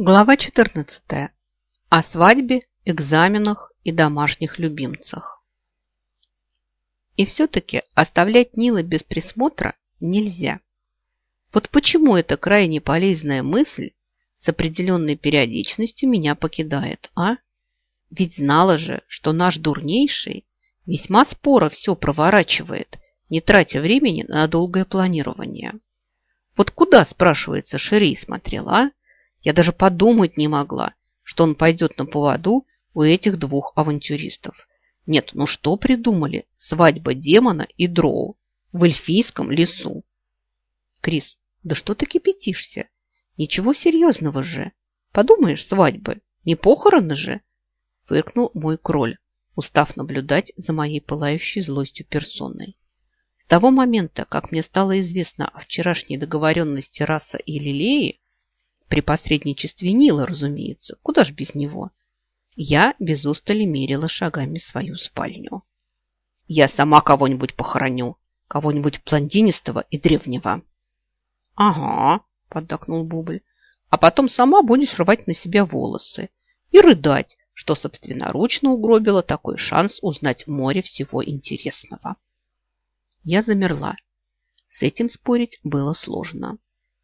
Глава 14. О свадьбе, экзаменах и домашних любимцах. И все-таки оставлять Нила без присмотра нельзя. Вот почему эта крайне полезная мысль с определенной периодичностью меня покидает, а? Ведь знала же, что наш дурнейший весьма споро все проворачивает, не тратя времени на долгое планирование. Вот куда, спрашивается, Шерей смотрела, а? Я даже подумать не могла, что он пойдет на поводу у этих двух авантюристов. Нет, ну что придумали? Свадьба демона и дроу в эльфийском лесу. Крис, да что ты кипятишься? Ничего серьезного же. Подумаешь, свадьбы, не похороны же. Фыркнул мой кроль, устав наблюдать за моей пылающей злостью персоной. С того момента, как мне стало известно о вчерашней договоренности Раса и Лилеи, при посредничестве Нила, разумеется. Куда ж без него? Я без устали мерила шагами свою спальню. Я сама кого-нибудь похороню. Кого-нибудь блондинистого и древнего. Ага, поддакнул Бубль. А потом сама будешь рвать на себя волосы и рыдать, что собственноручно угробила такой шанс узнать море всего интересного. Я замерла. С этим спорить было сложно.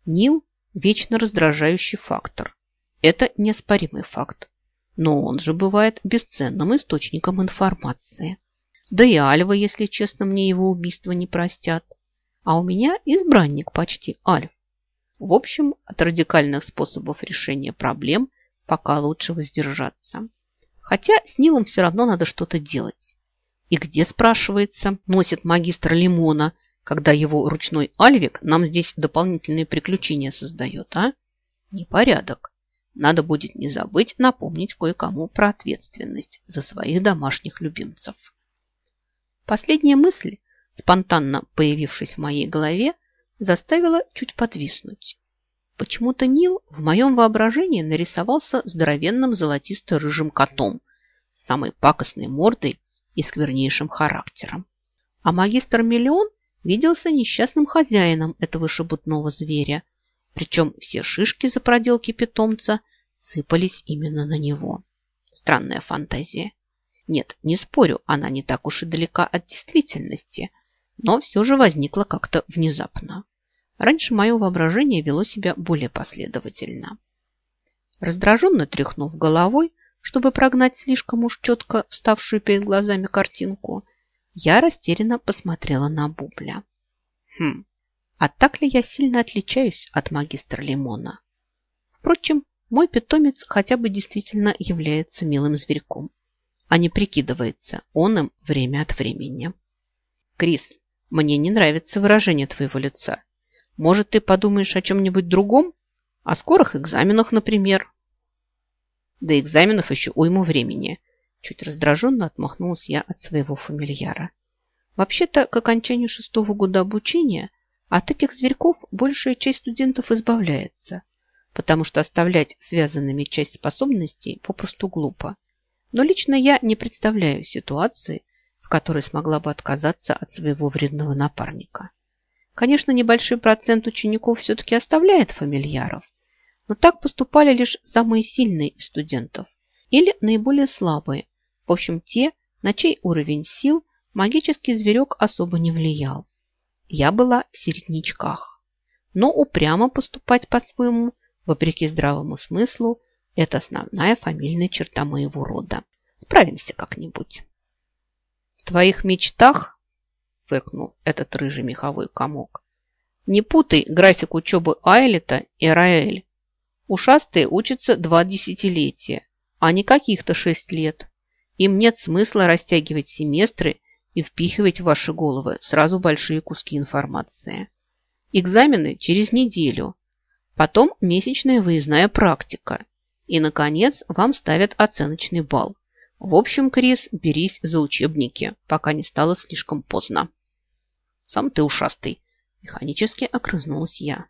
Нил вечно раздражающий фактор. Это неоспоримый факт. Но он же бывает бесценным источником информации. Да и Альва, если честно, мне его убийство не простят. А у меня избранник почти Альф. В общем, от радикальных способов решения проблем пока лучше воздержаться. Хотя с Нилом все равно надо что-то делать. И где, спрашивается, носит магистр Лимона – когда его ручной Альвик нам здесь дополнительные приключения создает, а? Непорядок. Надо будет не забыть напомнить кое-кому про ответственность за своих домашних любимцев. Последняя мысль, спонтанно появившись в моей голове, заставила чуть подвиснуть. Почему-то Нил в моем воображении нарисовался здоровенным золотисто-рыжим котом самой пакостной мордой и сквернейшим характером. А магистр Миллион виделся несчастным хозяином этого шебутного зверя, причем все шишки за проделки питомца сыпались именно на него. Странная фантазия. Нет, не спорю, она не так уж и далека от действительности, но все же возникла как-то внезапно. Раньше мое воображение вело себя более последовательно. Раздраженно тряхнув головой, чтобы прогнать слишком уж четко вставшую перед глазами картинку, я растерянно посмотрела на Бубля. Хм, а так ли я сильно отличаюсь от магистра Лимона? Впрочем, мой питомец хотя бы действительно является милым зверьком, а не прикидывается он им время от времени. Крис, мне не нравится выражение твоего лица. Может, ты подумаешь о чем-нибудь другом? О скорых экзаменах, например? До экзаменов еще уйму времени – Чуть раздраженно отмахнулась я от своего фамильяра. Вообще-то, к окончанию шестого года обучения от этих зверьков большая часть студентов избавляется, потому что оставлять связанными часть способностей попросту глупо. Но лично я не представляю ситуации, в которой смогла бы отказаться от своего вредного напарника. Конечно, небольшой процент учеников все-таки оставляет фамильяров, но так поступали лишь самые сильные студентов или наиболее слабые, в общем, те, на чей уровень сил магический зверек особо не влиял. Я была в середнячках. Но упрямо поступать по-своему, вопреки здравому смыслу, это основная фамильная черта моего рода. Справимся как-нибудь. В твоих мечтах, фыркнул этот рыжий меховой комок, не путай график учебы Айлета и Раэль. Ушастые учатся два десятилетия, а не каких-то шесть лет. Им нет смысла растягивать семестры и впихивать в ваши головы сразу большие куски информации. Экзамены через неделю, потом месячная выездная практика. И, наконец, вам ставят оценочный балл. В общем, Крис, берись за учебники, пока не стало слишком поздно. Сам ты ушастый, механически окрызнулась я.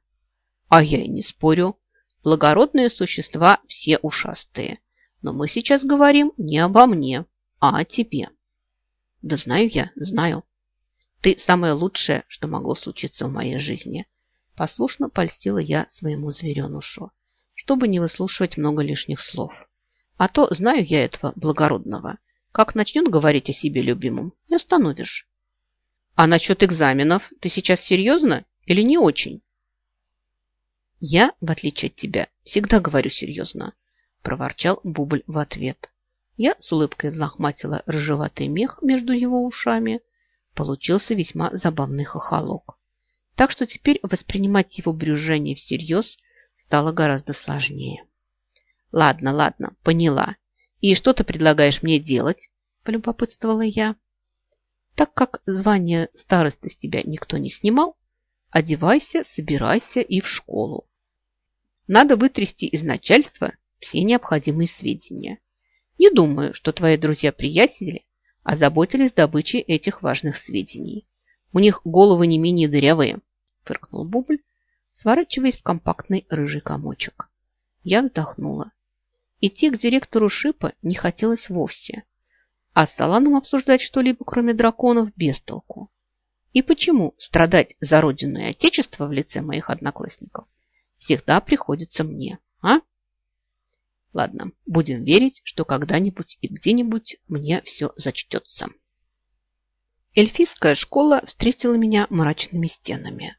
А я и не спорю. Благородные существа все ушастые. Но мы сейчас говорим не обо мне, а о тебе. Да знаю я, знаю. Ты самое лучшее, что могло случиться в моей жизни. Послушно польстила я своему зверенушу, чтобы не выслушивать много лишних слов. А то знаю я этого благородного. Как начнет говорить о себе любимом, не остановишь. А насчет экзаменов ты сейчас серьезно или не очень? Я, в отличие от тебя, всегда говорю серьезно, проворчал Бубль в ответ. Я с улыбкой взлохматила рыжеватый мех между его ушами. Получился весьма забавный хохолок. Так что теперь воспринимать его брюзжание всерьез стало гораздо сложнее. Ладно, ладно, поняла. И что ты предлагаешь мне делать? Полюбопытствовала я. Так как звание старосты с тебя никто не снимал, одевайся, собирайся и в школу. Надо вытрясти из начальства все необходимые сведения. Не думаю, что твои друзья-приятели озаботились добычей этих важных сведений. У них головы не менее дырявые, фыркнул Бубль, сворачиваясь в компактный рыжий комочек. Я вздохнула. Идти к директору Шипа не хотелось вовсе, а с Саланом обсуждать что-либо, кроме драконов, без толку. И почему страдать за родину и отечество в лице моих одноклассников всегда приходится мне, а? Ладно, будем верить, что когда-нибудь и где-нибудь мне все зачтется. Эльфийская школа встретила меня мрачными стенами,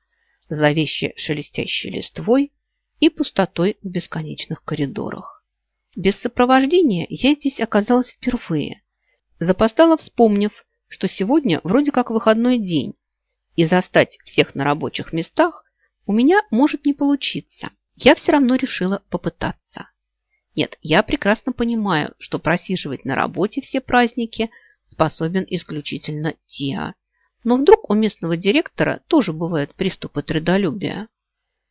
зловеще шелестящей листвой и пустотой в бесконечных коридорах. Без сопровождения я здесь оказалась впервые. Запостала, вспомнив, что сегодня вроде как выходной день, и застать всех на рабочих местах у меня может не получиться. Я все равно решила попытаться. Нет, я прекрасно понимаю, что просиживать на работе все праздники способен исключительно Тиа. Но вдруг у местного директора тоже бывают приступы трудолюбия.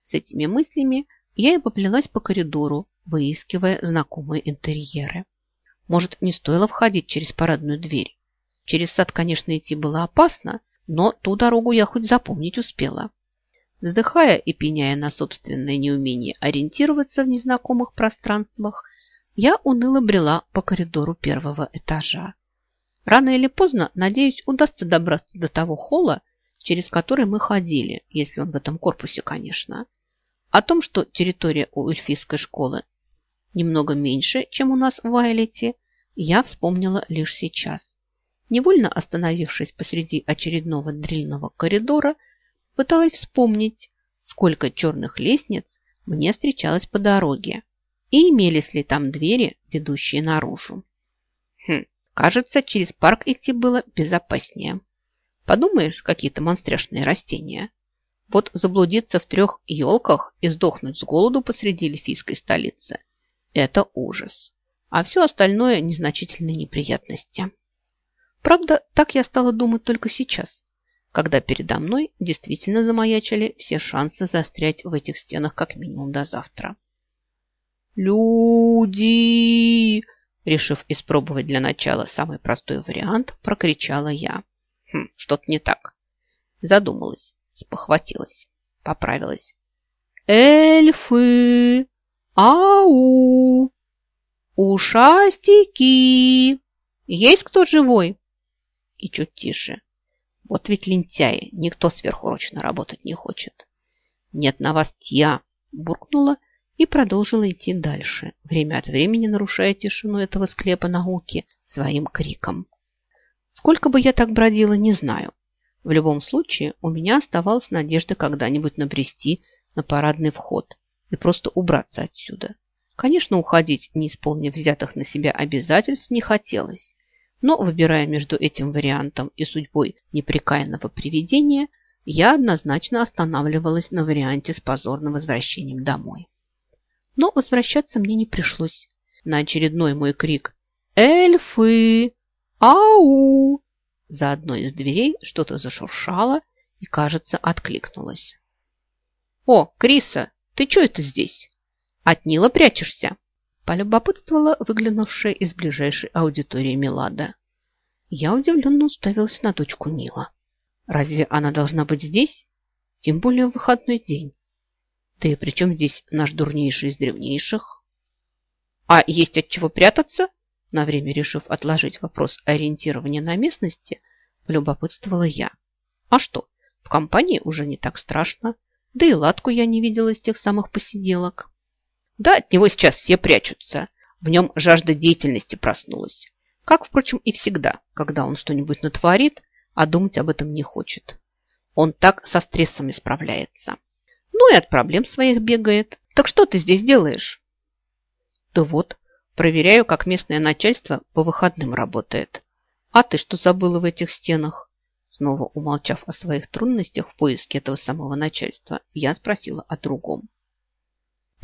С этими мыслями я и поплелась по коридору, выискивая знакомые интерьеры. Может, не стоило входить через парадную дверь? Через сад, конечно, идти было опасно, но ту дорогу я хоть запомнить успела. Вздыхая и пеняя на собственное неумение ориентироваться в незнакомых пространствах, я уныло брела по коридору первого этажа. Рано или поздно, надеюсь, удастся добраться до того холла, через который мы ходили, если он в этом корпусе, конечно. О том, что территория у эльфийской школы немного меньше, чем у нас в Вайлете, я вспомнила лишь сейчас. Невольно остановившись посреди очередного дрельного коридора, пыталась вспомнить, сколько черных лестниц мне встречалось по дороге и имелись ли там двери, ведущие наружу. Хм, Кажется, через парк идти было безопаснее. Подумаешь, какие-то монстряшные растения. Вот заблудиться в трех елках и сдохнуть с голоду посреди эльфийской столицы – это ужас. А все остальное – незначительные неприятности. Правда, так я стала думать только сейчас, когда передо мной действительно замаячили все шансы застрять в этих стенах как минимум до завтра. «Люди!» Решив испробовать для начала самый простой вариант, прокричала я. Хм, что-то не так. Задумалась, спохватилась, поправилась. Эльфы! Ау! Ушастики! Есть кто живой? И чуть тише. Вот ведь лентяи, никто сверхурочно работать не хочет. Нет на вас я, буркнула и продолжила идти дальше, время от времени нарушая тишину этого склепа науки своим криком. Сколько бы я так бродила, не знаю. В любом случае, у меня оставалась надежда когда-нибудь набрести на парадный вход и просто убраться отсюда. Конечно, уходить, не исполнив взятых на себя обязательств, не хотелось. Но, выбирая между этим вариантом и судьбой непрекаянного привидения, я однозначно останавливалась на варианте с позорным возвращением домой. Но возвращаться мне не пришлось. На очередной мой крик «Эльфы! Ау!» За одной из дверей что-то зашуршало и, кажется, откликнулось. «О, Криса, ты что это здесь? От Нила прячешься?» Полюбопытствовала выглянувшая из ближайшей аудитории Милада. Я удивленно уставилась на дочку Нила. Разве она должна быть здесь? Тем более в выходной день. Да и при чем здесь наш дурнейший из древнейших? А есть от чего прятаться? На время решив отложить вопрос ориентирования на местности, полюбопытствовала я. А что, в компании уже не так страшно, да и ладку я не видела с тех самых посиделок. Да, от него сейчас все прячутся. В нем жажда деятельности проснулась. Как, впрочем, и всегда, когда он что-нибудь натворит, а думать об этом не хочет. Он так со стрессами справляется. Ну и от проблем своих бегает. Так что ты здесь делаешь? Да вот, проверяю, как местное начальство по выходным работает. А ты что забыла в этих стенах? Снова умолчав о своих трудностях в поиске этого самого начальства, я спросила о другом.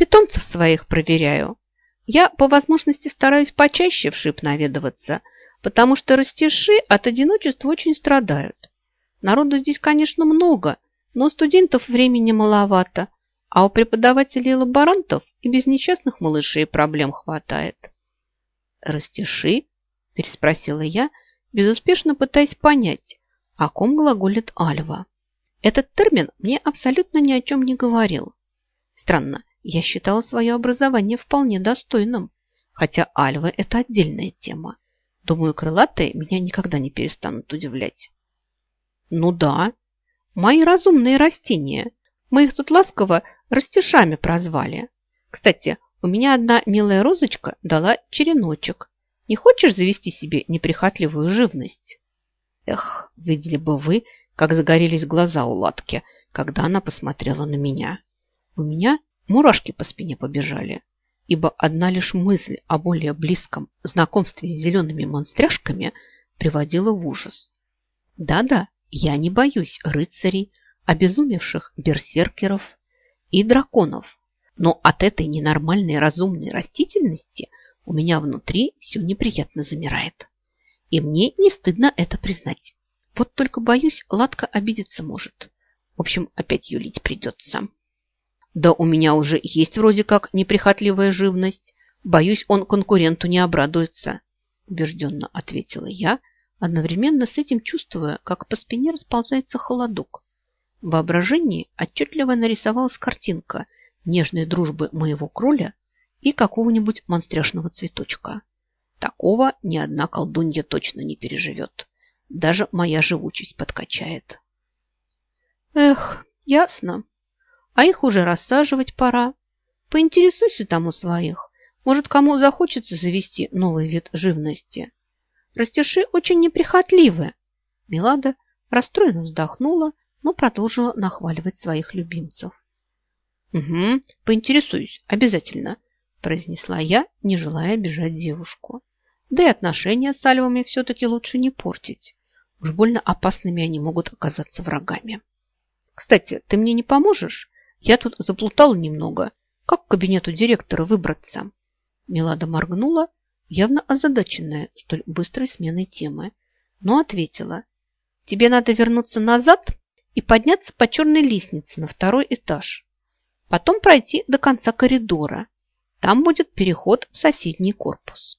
Питомцев своих проверяю. Я по возможности стараюсь почаще в шип наведываться, потому что растиши от одиночества очень страдают. Народу здесь, конечно, много, но студентов времени маловато, а у преподавателей лаборантов и без несчастных малышей проблем хватает. «Растиши?» – переспросила я, безуспешно пытаясь понять, о ком глаголит Альва. Этот термин мне абсолютно ни о чем не говорил. Странно, я считала свое образование вполне достойным, хотя Альва – это отдельная тема. Думаю, крылатые меня никогда не перестанут удивлять. Ну да, мои разумные растения. Мы их тут ласково растишами прозвали. Кстати, у меня одна милая розочка дала череночек. Не хочешь завести себе неприхотливую живность? Эх, видели бы вы, как загорелись глаза у Латки, когда она посмотрела на меня. У меня мурашки по спине побежали, ибо одна лишь мысль о более близком знакомстве с зелеными монстряшками приводила в ужас. Да-да, я не боюсь рыцарей, обезумевших берсеркеров и драконов, но от этой ненормальной разумной растительности у меня внутри все неприятно замирает. И мне не стыдно это признать. Вот только боюсь, Ладка обидеться может. В общем, опять юлить придется. Да у меня уже есть вроде как неприхотливая живность. Боюсь, он конкуренту не обрадуется. Убежденно ответила я, одновременно с этим чувствуя, как по спине расползается холодок. В воображении отчетливо нарисовалась картинка нежной дружбы моего кроля и какого-нибудь монстряшного цветочка. Такого ни одна колдунья точно не переживет. Даже моя живучесть подкачает. Эх, ясно. А их уже рассаживать пора. Поинтересуйся там у своих. Может, кому захочется завести новый вид живности. Растиши очень неприхотливы. Милада расстроенно вздохнула, но продолжила нахваливать своих любимцев. «Угу, поинтересуюсь, обязательно», – произнесла я, не желая обижать девушку. Да и отношения с альвами все-таки лучше не портить. Уж больно опасными они могут оказаться врагами. Кстати, ты мне не поможешь? Я тут заплутала немного. Как к кабинету директора выбраться? Милада моргнула, явно озадаченная столь быстрой сменой темы, но ответила. Тебе надо вернуться назад и подняться по черной лестнице на второй этаж. Потом пройти до конца коридора. Там будет переход в соседний корпус.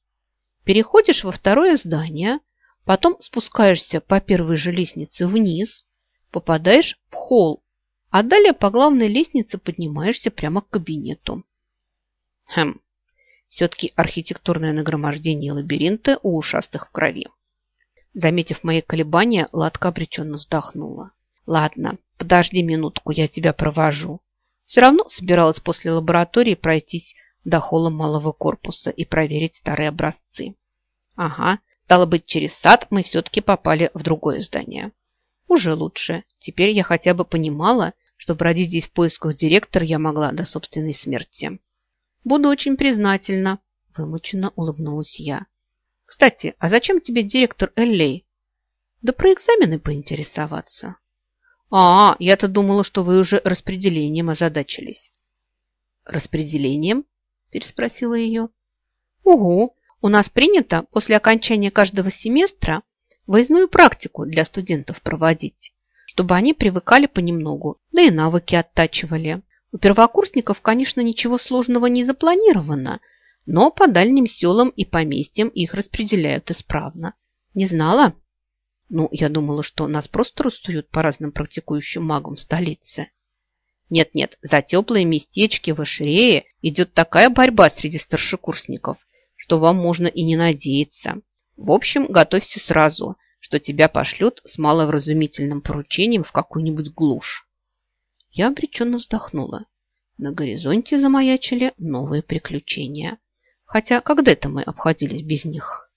Переходишь во второе здание, потом спускаешься по первой же лестнице вниз, попадаешь в холл, а далее по главной лестнице поднимаешься прямо к кабинету. Хм, все-таки архитектурное нагромождение лабиринта у ушастых в крови. Заметив мои колебания, Ладка обреченно вздохнула. Ладно, подожди минутку, я тебя провожу. Все равно собиралась после лаборатории пройтись до холла малого корпуса и проверить старые образцы. Ага, стало быть, через сад мы все-таки попали в другое здание. Уже лучше. Теперь я хотя бы понимала, что бродить здесь в поисках директора я могла до собственной смерти. Буду очень признательна, вымученно улыбнулась я. Кстати, а зачем тебе директор Эллей? Да про экзамены поинтересоваться. А, я-то думала, что вы уже распределением озадачились. Распределением? переспросила ее. Угу, у нас принято после окончания каждого семестра выездную практику для студентов проводить, чтобы они привыкали понемногу, да и навыки оттачивали. У первокурсников, конечно, ничего сложного не запланировано, но по дальним селам и поместьям их распределяют исправно. Не знала? Ну, я думала, что нас просто рассуют по разным практикующим магам в столице. Нет-нет, за теплые местечки в Ашрее идет такая борьба среди старшекурсников, что вам можно и не надеяться. В общем, готовься сразу, что тебя пошлют с маловразумительным поручением в какую-нибудь глушь. Я обреченно вздохнула. На горизонте замаячили новые приключения. Хотя когда-то мы обходились без них.